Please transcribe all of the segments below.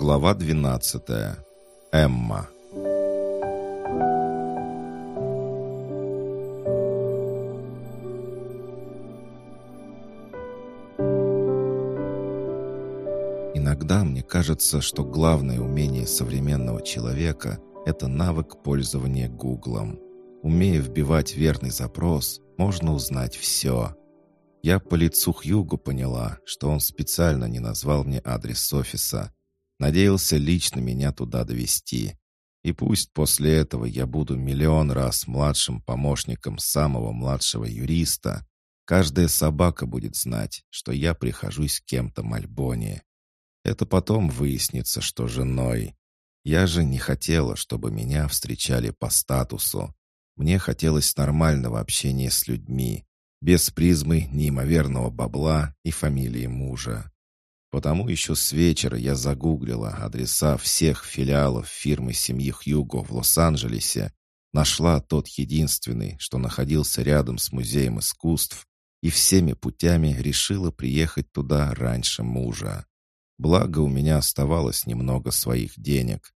Глава 12. Эмма. Иногда мне кажется, что главное умение современного человека – это навык пользования Гуглом. Умея вбивать верный запрос, можно узнать все. Я по лицу Хьюгу поняла, что он специально не назвал мне адрес офиса – Надеялся лично меня туда довести. И пусть после этого я буду миллион раз младшим помощником самого младшего юриста, каждая собака будет знать, что я прихожусь кем-то Мальбоне. Это потом выяснится, что женой. Я же не хотела, чтобы меня встречали по статусу. Мне хотелось нормального общения с людьми, без призмы неимоверного бабла и фамилии мужа. Потому еще с вечера я загуглила адреса всех филиалов фирмы семьи Хьюго в Лос-Анджелесе, нашла тот единственный, что находился рядом с Музеем искусств, и всеми путями решила приехать туда раньше мужа. Благо у меня оставалось немного своих денег.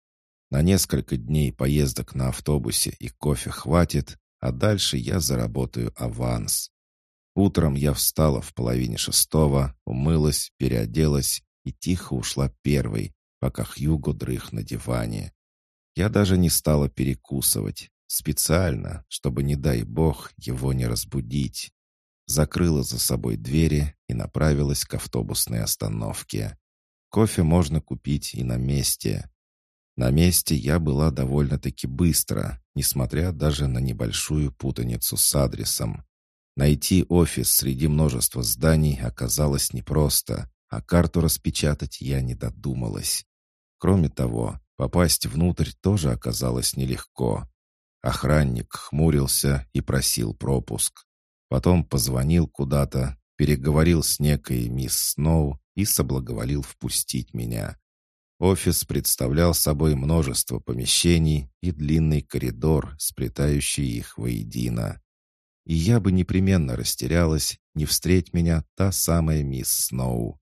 На несколько дней поездок на автобусе и кофе хватит, а дальше я заработаю аванс. Утром я встала в половине шестого, умылась, переоделась и тихо ушла первой, пока Хьюго дрых на диване. Я даже не стала перекусывать, специально, чтобы, не дай бог, его не разбудить. Закрыла за собой двери и направилась к автобусной остановке. Кофе можно купить и на месте. На месте я была довольно-таки быстро, несмотря даже на небольшую путаницу с адресом. Найти офис среди множества зданий оказалось непросто, а карту распечатать я не додумалась. Кроме того, попасть внутрь тоже оказалось нелегко. Охранник хмурился и просил пропуск. Потом позвонил куда-то, переговорил с некой мисс Сноу и соблаговолил впустить меня. Офис представлял собой множество помещений и длинный коридор, сплетающий их воедино и я бы непременно растерялась, не встреть меня та самая мисс Сноу.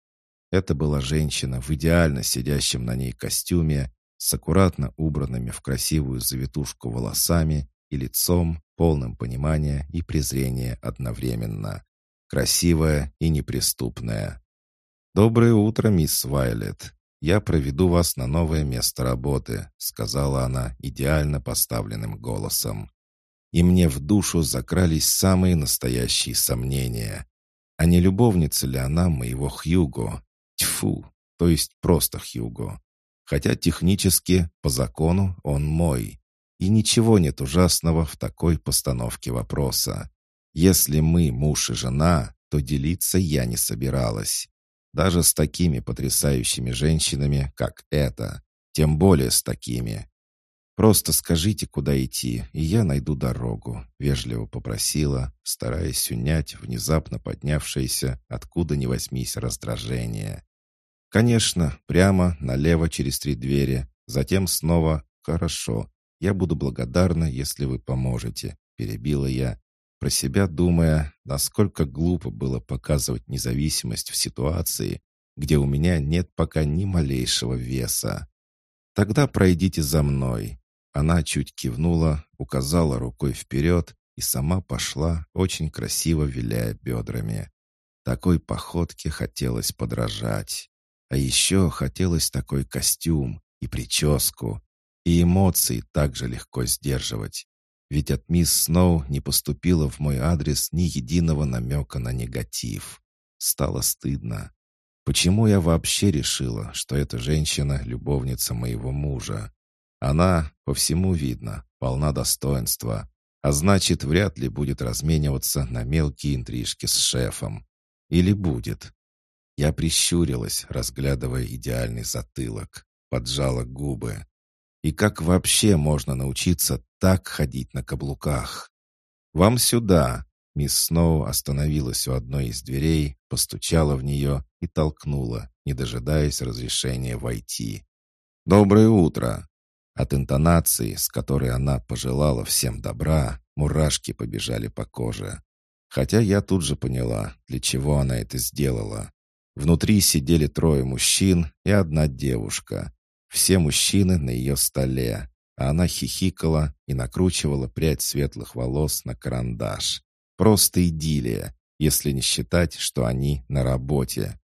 Это была женщина в идеально сидящем на ней костюме, с аккуратно убранными в красивую завитушку волосами и лицом, полным понимания и презрения одновременно. Красивая и неприступная. «Доброе утро, мисс Вайлет. Я проведу вас на новое место работы», — сказала она идеально поставленным голосом и мне в душу закрались самые настоящие сомнения. А не любовница ли она моего Хьюго? Тьфу, то есть просто Хьюго. Хотя технически, по закону, он мой. И ничего нет ужасного в такой постановке вопроса. Если мы муж и жена, то делиться я не собиралась. Даже с такими потрясающими женщинами, как эта. Тем более с такими. «Просто скажите, куда идти, и я найду дорогу», — вежливо попросила, стараясь унять внезапно поднявшееся, откуда ни возьмись, раздражение. «Конечно, прямо, налево через три двери, затем снова «Хорошо, я буду благодарна, если вы поможете», — перебила я, про себя думая, насколько глупо было показывать независимость в ситуации, где у меня нет пока ни малейшего веса. «Тогда пройдите за мной», она чуть кивнула, указала рукой вперед и сама пошла, очень красиво виляя бедрами. Такой походке хотелось подражать. А еще хотелось такой костюм и прическу, и эмоции также легко сдерживать. Ведь от мисс Сноу не поступило в мой адрес ни единого намека на негатив. Стало стыдно. Почему я вообще решила, что эта женщина — любовница моего мужа? Она, по всему видно, полна достоинства, а значит, вряд ли будет размениваться на мелкие интрижки с шефом. Или будет. Я прищурилась, разглядывая идеальный затылок, поджала губы. И как вообще можно научиться так ходить на каблуках? «Вам сюда!» Мисс Сноу остановилась у одной из дверей, постучала в нее и толкнула, не дожидаясь разрешения войти. «Доброе утро!» От интонации, с которой она пожелала всем добра, мурашки побежали по коже. Хотя я тут же поняла, для чего она это сделала. Внутри сидели трое мужчин и одна девушка. Все мужчины на ее столе, а она хихикала и накручивала прядь светлых волос на карандаш. Просто идиллия, если не считать, что они на работе.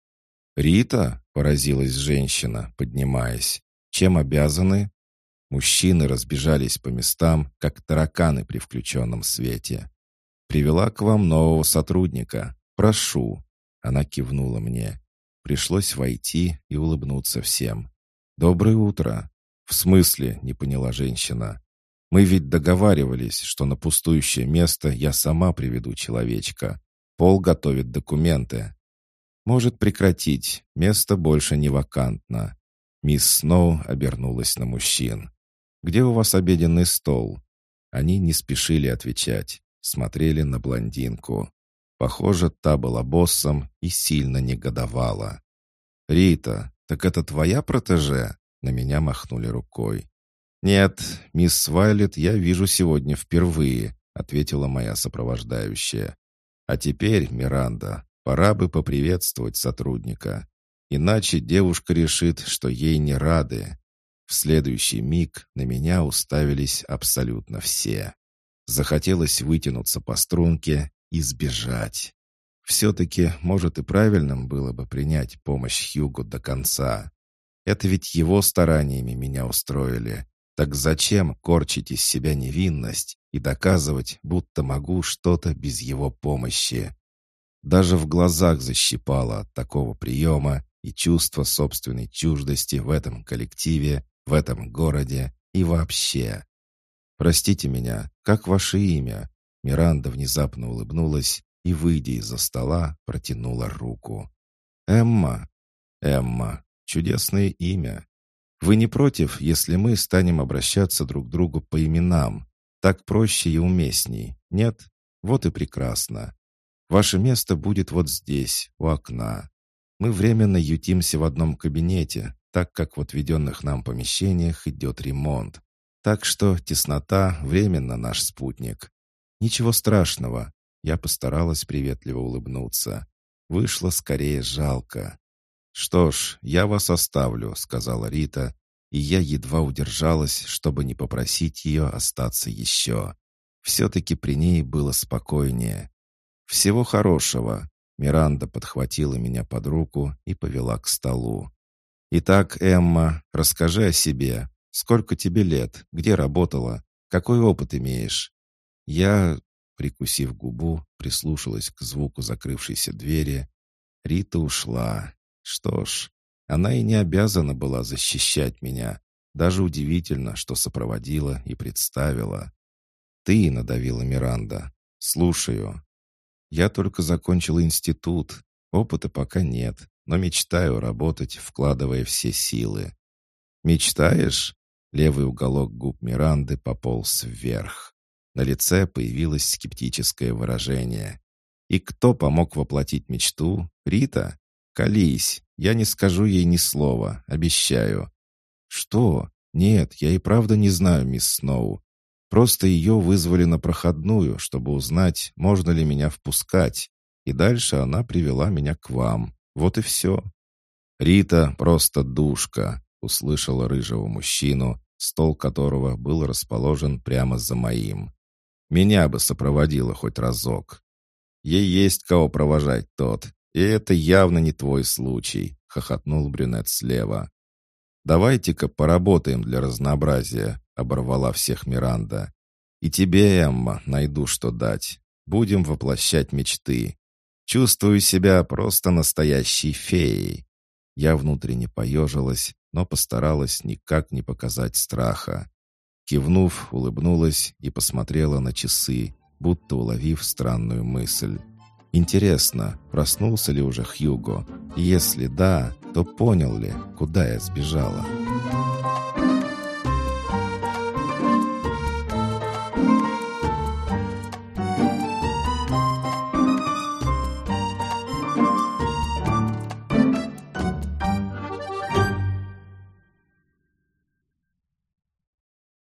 «Рита?» — поразилась женщина, поднимаясь. «Чем обязаны?» Мужчины разбежались по местам, как тараканы при включенном свете. «Привела к вам нового сотрудника. Прошу». Она кивнула мне. Пришлось войти и улыбнуться всем. «Доброе утро». «В смысле?» — не поняла женщина. «Мы ведь договаривались, что на пустующее место я сама приведу человечка. Пол готовит документы». «Может прекратить. Место больше не вакантно». Мисс Сноу обернулась на мужчин. «Где у вас обеденный стол?» Они не спешили отвечать, смотрели на блондинку. Похоже, та была боссом и сильно негодовала. «Рита, так это твоя протеже?» На меня махнули рукой. «Нет, мисс Вайлет я вижу сегодня впервые», ответила моя сопровождающая. «А теперь, Миранда, пора бы поприветствовать сотрудника. Иначе девушка решит, что ей не рады. В следующий миг на меня уставились абсолютно все. Захотелось вытянуться по струнке и сбежать. Все-таки, может, и правильным было бы принять помощь Хьюгу до конца. Это ведь его стараниями меня устроили. Так зачем корчить из себя невинность и доказывать, будто могу что-то без его помощи? Даже в глазах защипало от такого приема и чувство собственной чуждости в этом коллективе в этом городе и вообще. Простите меня, как ваше имя?» Миранда внезапно улыбнулась и, выйдя из-за стола, протянула руку. «Эмма». «Эмма. Чудесное имя. Вы не против, если мы станем обращаться друг к другу по именам? Так проще и уместней, нет? Вот и прекрасно. Ваше место будет вот здесь, у окна. Мы временно ютимся в одном кабинете, так как в отведенных нам помещениях идет ремонт. Так что теснота временно наш спутник. Ничего страшного. Я постаралась приветливо улыбнуться. Вышло скорее жалко. «Что ж, я вас оставлю», — сказала Рита, и я едва удержалась, чтобы не попросить ее остаться еще. Все-таки при ней было спокойнее. «Всего хорошего», — Миранда подхватила меня под руку и повела к столу. «Итак, Эмма, расскажи о себе. Сколько тебе лет? Где работала? Какой опыт имеешь?» Я, прикусив губу, прислушалась к звуку закрывшейся двери. Рита ушла. Что ж, она и не обязана была защищать меня. Даже удивительно, что сопроводила и представила. «Ты», — надавила Миранда. «Слушаю. Я только закончила институт. Опыта пока нет но мечтаю работать, вкладывая все силы. «Мечтаешь?» Левый уголок губ Миранды пополз вверх. На лице появилось скептическое выражение. «И кто помог воплотить мечту? Рита? Колись, я не скажу ей ни слова, обещаю». «Что? Нет, я и правда не знаю, мисс Сноу. Просто ее вызвали на проходную, чтобы узнать, можно ли меня впускать. И дальше она привела меня к вам. Вот и все. «Рита просто душка», — услышала рыжего мужчину, стол которого был расположен прямо за моим. «Меня бы сопроводила хоть разок. Ей есть кого провожать тот, и это явно не твой случай», — хохотнул брюнет слева. «Давайте-ка поработаем для разнообразия», — оборвала всех Миранда. «И тебе, Эмма, найду что дать. Будем воплощать мечты. Чувствую себя просто настоящей феей. Я внутренне поежилась, но постаралась никак не показать страха. Кивнув, улыбнулась и посмотрела на часы, будто уловив странную мысль. Интересно, проснулся ли уже Хьюго? Если да, то понял ли, куда я сбежала?»